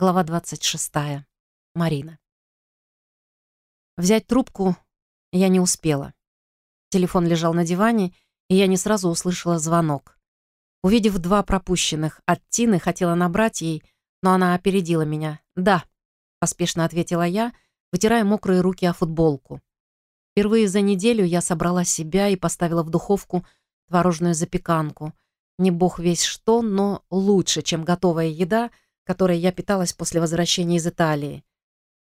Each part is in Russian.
Глава 26. Марина. Взять трубку я не успела. Телефон лежал на диване, и я не сразу услышала звонок. Увидев два пропущенных от Тины, хотела набрать ей, но она опередила меня. «Да», — поспешно ответила я, вытирая мокрые руки о футболку. Впервые за неделю я собрала себя и поставила в духовку творожную запеканку. Не бог весь что, но лучше, чем готовая еда — которой я питалась после возвращения из Италии.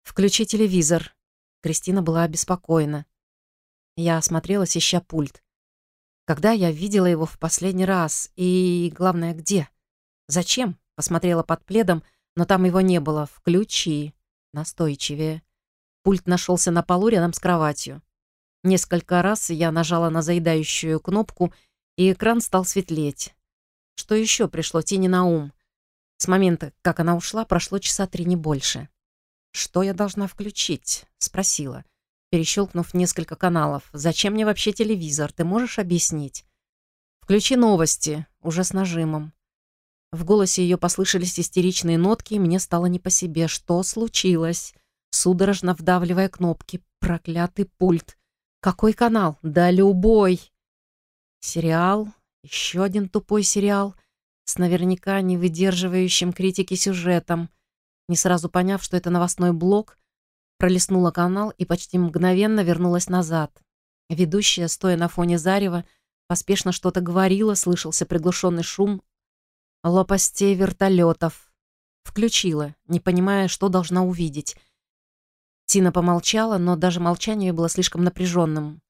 «Включи телевизор». Кристина была обеспокоена. Я осмотрелась, ища пульт. Когда я видела его в последний раз? И, главное, где? Зачем? Посмотрела под пледом, но там его не было. «Включи». Настойчивее. Пульт нашелся на полу рядом с кроватью. Несколько раз я нажала на заедающую кнопку, и экран стал светлеть. Что еще пришло Тине на ум? С момента, как она ушла, прошло часа три, не больше. «Что я должна включить?» — спросила, перещелкнув несколько каналов. «Зачем мне вообще телевизор? Ты можешь объяснить?» «Включи новости», уже с нажимом. В голосе ее послышались истеричные нотки, и мне стало не по себе. Что случилось? Судорожно вдавливая кнопки. Проклятый пульт. Какой канал? Да любой. Сериал. Еще один тупой сериал с наверняка не выдерживающим критики сюжетом. Не сразу поняв, что это новостной блок, пролистнула канал и почти мгновенно вернулась назад. Ведущая, стоя на фоне зарева, поспешно что-то говорила, слышался приглушенный шум лопастей вертолетов. Включила, не понимая, что должна увидеть. Тина помолчала, но даже молчание было слишком напряженным.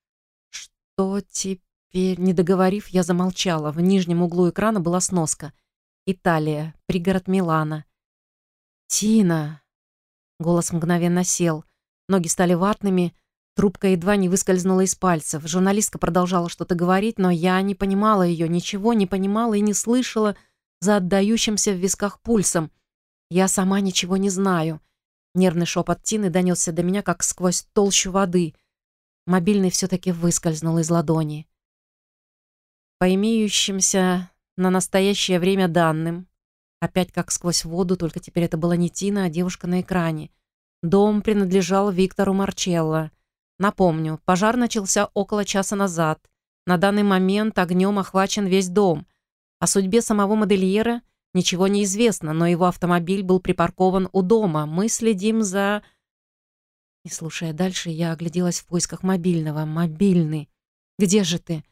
«Что теперь?» Теперь, не договорив, я замолчала. В нижнем углу экрана была сноска. Италия, пригород Милана. «Тина!» Голос мгновенно сел. Ноги стали ватными, трубка едва не выскользнула из пальцев. Журналистка продолжала что-то говорить, но я не понимала ее, ничего не понимала и не слышала за отдающимся в висках пульсом. Я сама ничего не знаю. Нервный шепот Тины донесся до меня, как сквозь толщу воды. Мобильный все-таки выскользнул из ладони. По имеющимся на настоящее время данным, опять как сквозь воду, только теперь это была не Тина, а девушка на экране. Дом принадлежал Виктору Марчелло. Напомню, пожар начался около часа назад. На данный момент огнем охвачен весь дом. О судьбе самого модельера ничего не известно, но его автомобиль был припаркован у дома. Мы следим за... Не слушая дальше, я огляделась в поисках мобильного. Мобильный. Где же ты?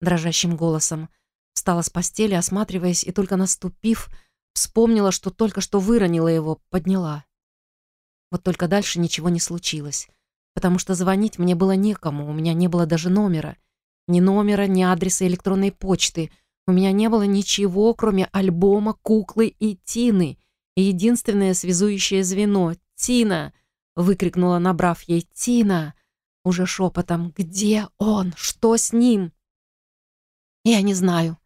Дрожащим голосом. Встала с постели, осматриваясь, и только наступив, вспомнила, что только что выронила его, подняла. Вот только дальше ничего не случилось, потому что звонить мне было некому, у меня не было даже номера. Ни номера, ни адреса электронной почты. У меня не было ничего, кроме альбома, куклы и Тины. И единственное связующее звено — Тина! — выкрикнула, набрав ей «Тина!» Уже шепотом «Где он? Что с ним?» «Я не знаю».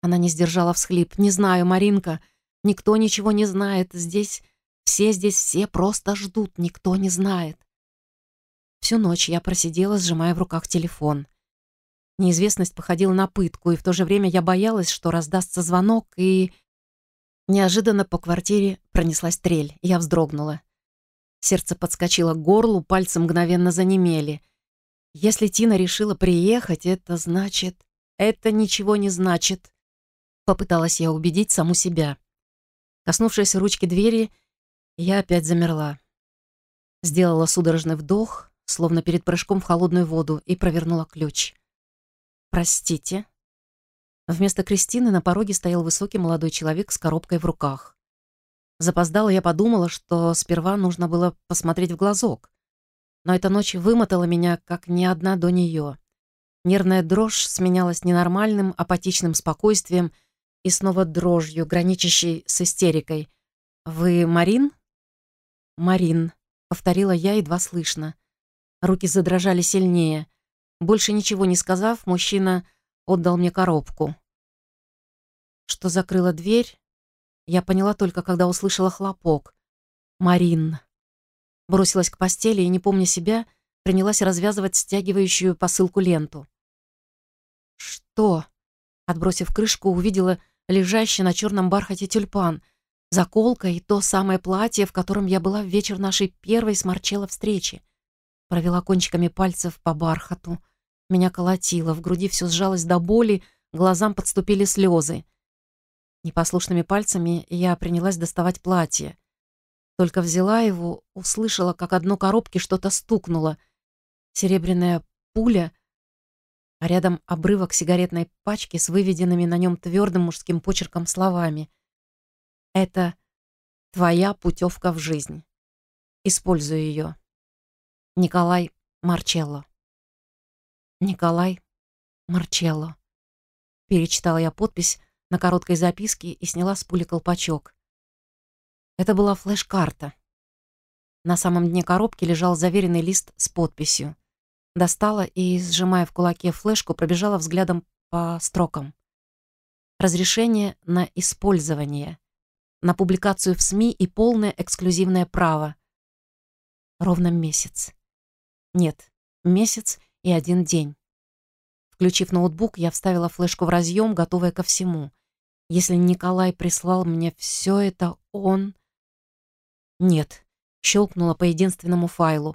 Она не сдержала всхлип. «Не знаю, Маринка. Никто ничего не знает. Здесь... Все здесь все просто ждут. Никто не знает». Всю ночь я просидела, сжимая в руках телефон. Неизвестность походила на пытку, и в то же время я боялась, что раздастся звонок, и... Неожиданно по квартире пронеслась трель. Я вздрогнула. Сердце подскочило к горлу, пальцы мгновенно занемели. Если Тина решила приехать, это значит... Это ничего не значит. Попыталась я убедить саму себя. Коснувшись ручки двери, я опять замерла. Сделала судорожный вдох, словно перед прыжком в холодную воду, и провернула ключ. «Простите». Вместо Кристины на пороге стоял высокий молодой человек с коробкой в руках. Запоздала я подумала, что сперва нужно было посмотреть в глазок. Но эта ночь вымотала меня, как ни одна до нее. Нервная дрожь сменялась ненормальным, апатичным спокойствием и снова дрожью, граничащей с истерикой. «Вы Марин?» «Марин», — повторила я едва слышно. Руки задрожали сильнее. Больше ничего не сказав, мужчина отдал мне коробку. Что закрыла дверь, я поняла только, когда услышала хлопок. «Марин». Бросилась к постели и, не помня себя, принялась развязывать стягивающую посылку ленту. «Что?» Отбросив крышку, увидела лежащий на черном бархате тюльпан. Заколка и то самое платье, в котором я была в вечер нашей первой с встречи. Провела кончиками пальцев по бархату. Меня колотило, в груди все сжалось до боли, глазам подступили слезы. Непослушными пальцами я принялась доставать платье. Только взяла его, услышала, как одно коробки что-то стукнуло. Серебряная пуля, а рядом обрывок сигаретной пачки с выведенными на нем твердым мужским почерком словами. «Это твоя путевка в жизнь. Используй ее. Николай Марчелло». «Николай Марчелло». Перечитала я подпись на короткой записке и сняла с пули колпачок. Это была флеш-карта. На самом дне коробки лежал заверенный лист с подписью. Достала и, сжимая в кулаке флешку, пробежала взглядом по строкам. Разрешение на использование, на публикацию в СМИ и полное эксклюзивное право. Ровно месяц. Нет, месяц и один день. Включив ноутбук, я вставила флешку в разъем, готовая ко всему. Если Николай прислал мне все это, он... «Нет», — щелкнула по единственному файлу.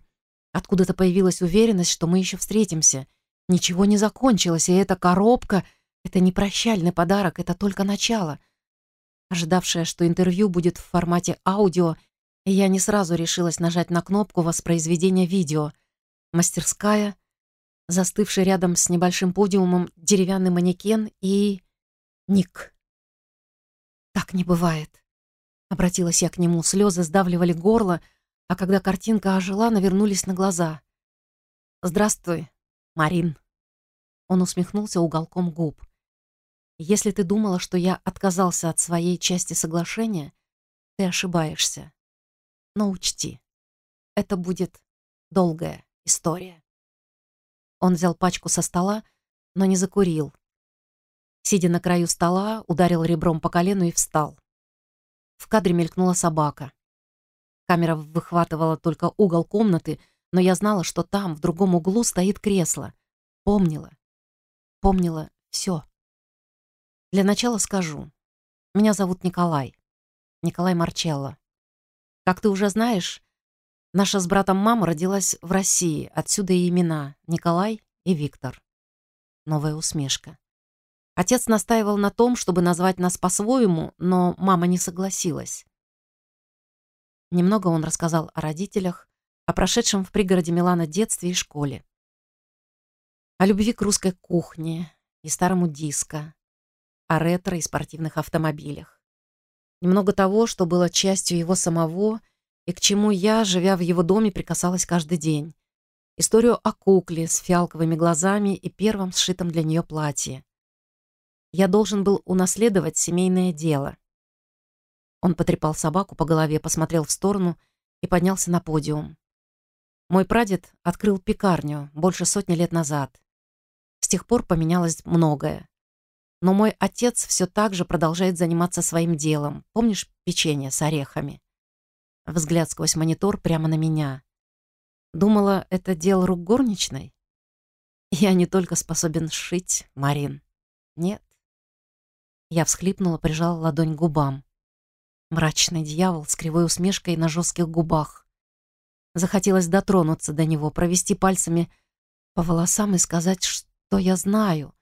Откуда-то появилась уверенность, что мы еще встретимся. Ничего не закончилось, и эта коробка — это не прощальный подарок, это только начало. Ожидавшая, что интервью будет в формате аудио, я не сразу решилась нажать на кнопку воспроизведения видео. Мастерская, застывший рядом с небольшим подиумом деревянный манекен и... Ник. Так не бывает. Обратилась я к нему, слезы сдавливали горло, а когда картинка ожила, навернулись на глаза. «Здравствуй, Марин». Он усмехнулся уголком губ. «Если ты думала, что я отказался от своей части соглашения, ты ошибаешься. Но учти, это будет долгая история». Он взял пачку со стола, но не закурил. Сидя на краю стола, ударил ребром по колену и встал. В кадре мелькнула собака. Камера выхватывала только угол комнаты, но я знала, что там, в другом углу, стоит кресло. Помнила. Помнила все. Для начала скажу. Меня зовут Николай. Николай Марчелло. Как ты уже знаешь, наша с братом мама родилась в России, отсюда и имена Николай и Виктор. Новая усмешка. Отец настаивал на том, чтобы назвать нас по-своему, но мама не согласилась. Немного он рассказал о родителях, о прошедшем в пригороде Милана детстве и школе, о любви к русской кухне и старому диско, о ретро и спортивных автомобилях. Немного того, что было частью его самого и к чему я, живя в его доме, прикасалась каждый день. Историю о кукле с фиалковыми глазами и первом сшитом для нее платье. Я должен был унаследовать семейное дело. Он потрепал собаку по голове, посмотрел в сторону и поднялся на подиум. Мой прадед открыл пекарню больше сотни лет назад. С тех пор поменялось многое. Но мой отец все так же продолжает заниматься своим делом. Помнишь печенье с орехами? Взгляд сквозь монитор прямо на меня. Думала, это дело рук горничной? Я не только способен шить, Марин. Нет. Я всхлипнула, прижала ладонь к губам. Мрачный дьявол с кривой усмешкой на жестких губах. Захотелось дотронуться до него, провести пальцами по волосам и сказать, что я знаю.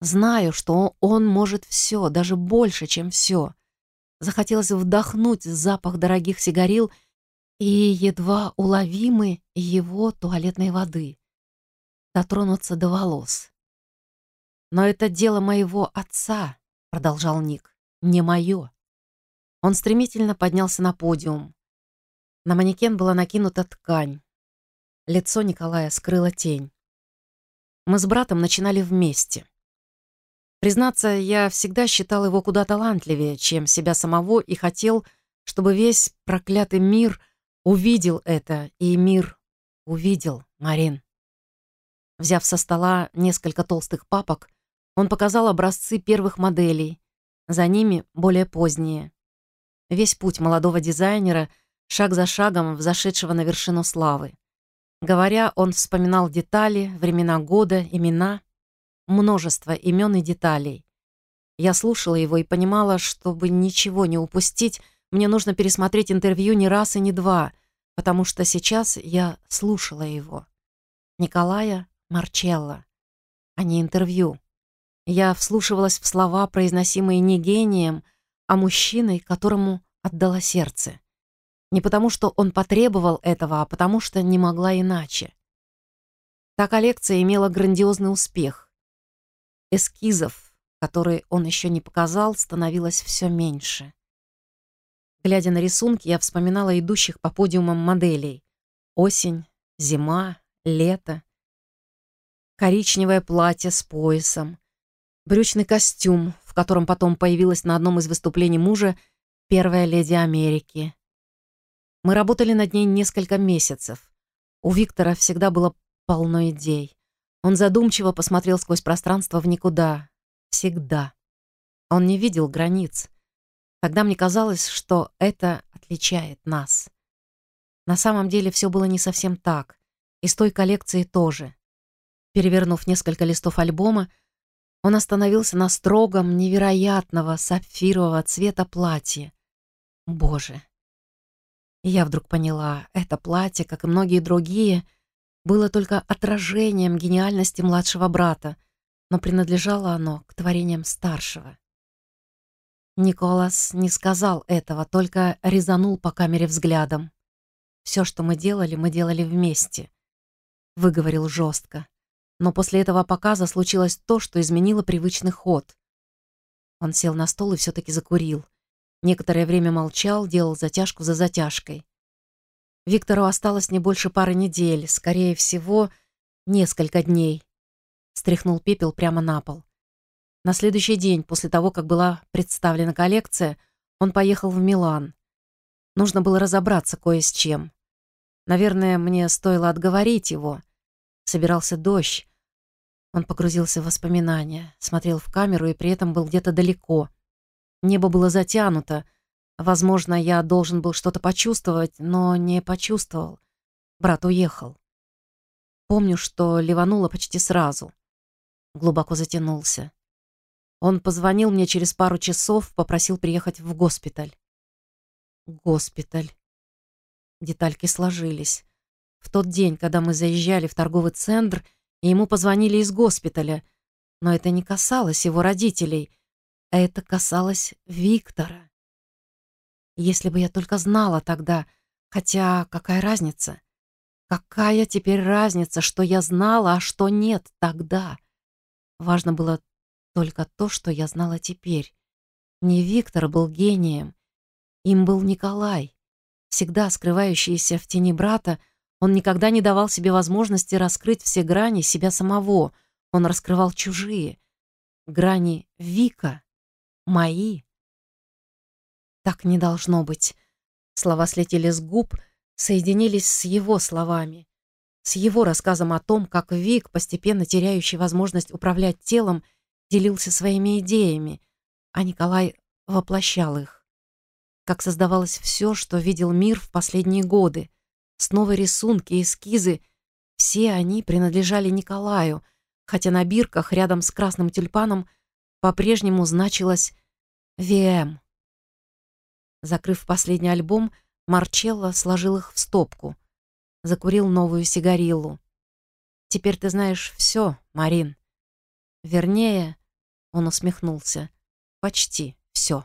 Знаю, что он может все, даже больше, чем все. Захотелось вдохнуть запах дорогих сигарил и едва уловимый его туалетной воды. Дотронуться до волос. Но это дело моего отца, продолжал Ник. «Не мое». Он стремительно поднялся на подиум. На манекен была накинута ткань. Лицо Николая скрыла тень. Мы с братом начинали вместе. Признаться, я всегда считал его куда талантливее, чем себя самого, и хотел, чтобы весь проклятый мир увидел это, и мир увидел Марин. Взяв со стола несколько толстых папок, он показал образцы первых моделей, за ними более поздние. Весь путь молодого дизайнера, шаг за шагом взошедшего на вершину славы. Говоря, он вспоминал детали, времена года, имена, множество имен и деталей. Я слушала его и понимала, чтобы ничего не упустить, мне нужно пересмотреть интервью не раз и не два, потому что сейчас я слушала его. Николая Марчелло, а не интервью. Я вслушивалась в слова, произносимые не гением, а мужчиной, которому отдала сердце. Не потому, что он потребовал этого, а потому, что не могла иначе. Та коллекция имела грандиозный успех. Эскизов, которые он еще не показал, становилось все меньше. Глядя на рисунки, я вспоминала идущих по подиумам моделей. Осень, зима, лето. Коричневое платье с поясом. Брючный костюм, котором потом появилась на одном из выступлений мужа первая леди Америки. Мы работали над ней несколько месяцев. У Виктора всегда было полно идей. Он задумчиво посмотрел сквозь пространство в никуда. Всегда. Он не видел границ. Тогда мне казалось, что это отличает нас. На самом деле все было не совсем так. И с той коллекции тоже. Перевернув несколько листов альбома, он остановился на строгом, невероятного сапфирового цвета платье. Боже. Я вдруг поняла, это платье, как и многие другие, было только отражением гениальности младшего брата, но принадлежало оно к творениям старшего. Николас не сказал этого, только резанул по камере взглядом. Все, что мы делали, мы делали вместе. Выговорил жестко. Но после этого показа случилось то, что изменило привычный ход. Он сел на стол и все-таки закурил. Некоторое время молчал, делал затяжку за затяжкой. Виктору осталось не больше пары недель, скорее всего, несколько дней. Стряхнул пепел прямо на пол. На следующий день, после того, как была представлена коллекция, он поехал в Милан. Нужно было разобраться кое с чем. Наверное, мне стоило отговорить его. Собирался дождь. Он погрузился в воспоминания, смотрел в камеру и при этом был где-то далеко. Небо было затянуто. Возможно, я должен был что-то почувствовать, но не почувствовал. Брат уехал. Помню, что ливануло почти сразу. Глубоко затянулся. Он позвонил мне через пару часов, попросил приехать в госпиталь. Госпиталь. Детальки сложились. В тот день, когда мы заезжали в торговый центр, и ему позвонили из госпиталя. Но это не касалось его родителей, а это касалось Виктора. Если бы я только знала тогда, хотя какая разница? Какая теперь разница, что я знала, а что нет тогда? Важно было только то, что я знала теперь. Не Виктор был гением. Им был Николай. Всегда скрывающийся в тени брата, он никогда не давал себе возможности раскрыть все грани себя самого. Он раскрывал чужие. Грани Вика. Мои. Так не должно быть. Слова слетели с губ, соединились с его словами. С его рассказом о том, как Вик, постепенно теряющий возможность управлять телом, делился своими идеями, а Николай воплощал их. Как создавалось все, что видел мир в последние годы. Снова рисунки, эскизы. Все они принадлежали Николаю, хотя на бирках рядом с красным тюльпаном по-прежнему значилось «ВМ». Закрыв последний альбом, Марчелло сложил их в стопку. Закурил новую сигариллу. «Теперь ты знаешь все, Марин. Вернее, он усмехнулся, почти все.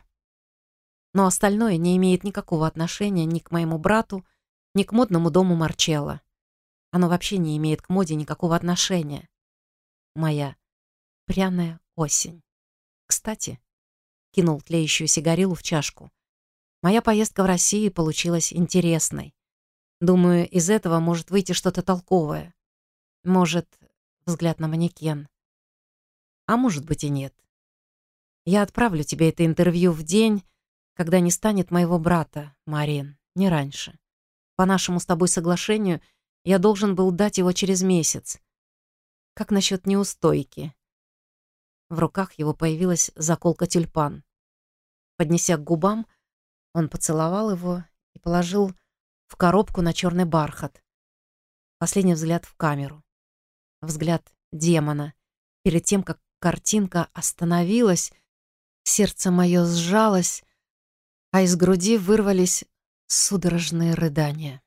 Но остальное не имеет никакого отношения ни к моему брату, ни к модному дому Марчелло. Оно вообще не имеет к моде никакого отношения. Моя пряная осень. Кстати, кинул тлеющую сигарилу в чашку. Моя поездка в Россию получилась интересной. Думаю, из этого может выйти что-то толковое. Может, взгляд на манекен. А может быть и нет. Я отправлю тебе это интервью в день, когда не станет моего брата, Марин, не раньше. По нашему с тобой соглашению я должен был дать его через месяц. Как насчет неустойки? В руках его появилась заколка тюльпан. Поднеся к губам, он поцеловал его и положил в коробку на черный бархат. Последний взгляд в камеру. Взгляд демона перед тем, как Картинка остановилась, сердце мое сжалось, а из груди вырвались судорожные рыдания.